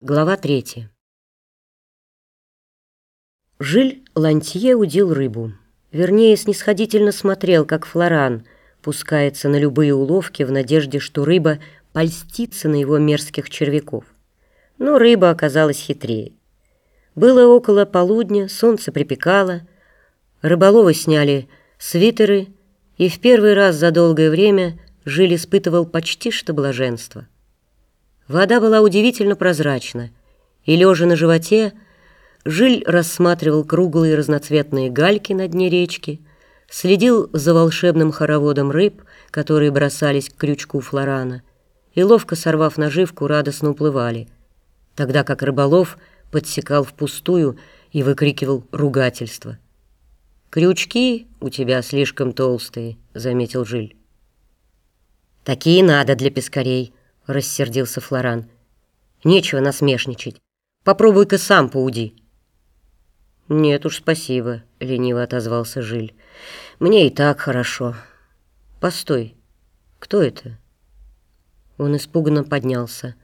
Глава третья. Жиль Лантье удил рыбу. Вернее, снисходительно смотрел, как Флоран пускается на любые уловки в надежде, что рыба польстится на его мерзких червяков. Но рыба оказалась хитрее. Было около полудня, солнце припекало, рыболовы сняли свитеры, и в первый раз за долгое время Жиль испытывал почти что блаженство. Вода была удивительно прозрачна, и, лежа на животе, Жиль рассматривал круглые разноцветные гальки на дне речки, следил за волшебным хороводом рыб, которые бросались к крючку флорана, и, ловко сорвав наживку, радостно уплывали, тогда как рыболов подсекал впустую и выкрикивал ругательство. «Крючки у тебя слишком толстые», — заметил Жиль. «Такие надо для пескарей», — рассердился Флоран. «Нечего насмешничать. Попробуй-ка сам поуди». «Нет уж, спасибо», — лениво отозвался Жиль. «Мне и так хорошо». «Постой, кто это?» Он испуганно поднялся.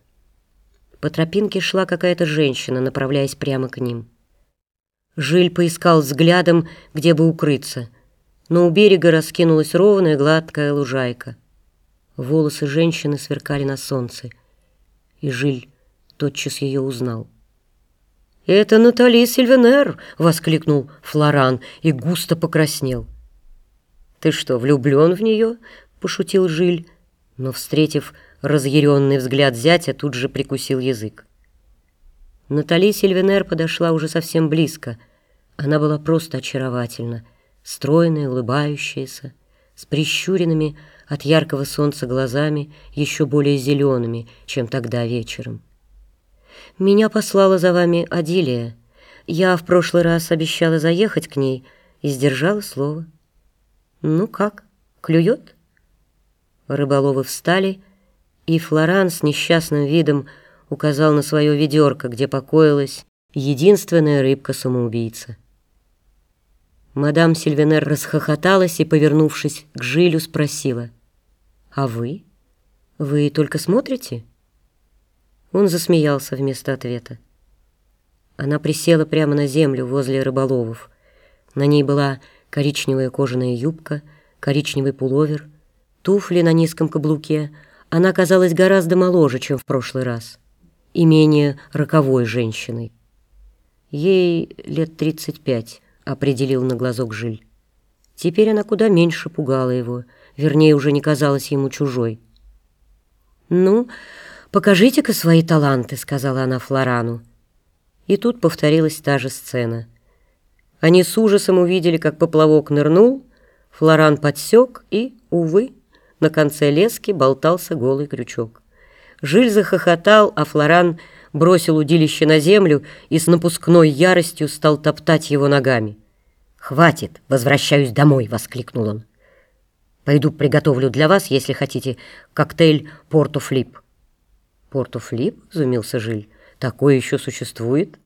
По тропинке шла какая-то женщина, направляясь прямо к ним. Жиль поискал взглядом, где бы укрыться, но у берега раскинулась ровная гладкая лужайка. Волосы женщины сверкали на солнце, и Жиль тотчас ее узнал. «Это Натали Сильвенер!» — воскликнул Флоран и густо покраснел. «Ты что, влюблен в нее?» — пошутил Жиль, но, встретив разъяренный взгляд зятя, тут же прикусил язык. Натали Сильвенер подошла уже совсем близко. Она была просто очаровательна, стройная, улыбающаяся, с прищуренными от яркого солнца глазами, еще более зелеными, чем тогда вечером. «Меня послала за вами Адилия. Я в прошлый раз обещала заехать к ней и сдержала слово. Ну как, клюет?» Рыболовы встали, и Флоран с несчастным видом указал на свое ведерко, где покоилась единственная рыбка-самоубийца. Мадам Сильвенер расхохоталась и, повернувшись к Жилю, спросила. «А вы? Вы только смотрите?» Он засмеялся вместо ответа. Она присела прямо на землю возле рыболовов. На ней была коричневая кожаная юбка, коричневый пуловер, туфли на низком каблуке. Она казалась гораздо моложе, чем в прошлый раз, и менее роковой женщиной. Ей лет тридцать пять определил на глазок Жиль. Теперь она куда меньше пугала его, вернее, уже не казалась ему чужой. «Ну, покажите-ка свои таланты», — сказала она Флорану. И тут повторилась та же сцена. Они с ужасом увидели, как поплавок нырнул, Флоран подсек и, увы, на конце лески болтался голый крючок. Жиль захохотал, а Флоран бросил удилище на землю и с напускной яростью стал топтать его ногами. «Хватит, возвращаюсь домой!» — воскликнул он. «Пойду приготовлю для вас, если хотите, коктейль Порту-флип». «Порту-флип?» — изумился Жиль. «Такое еще существует?»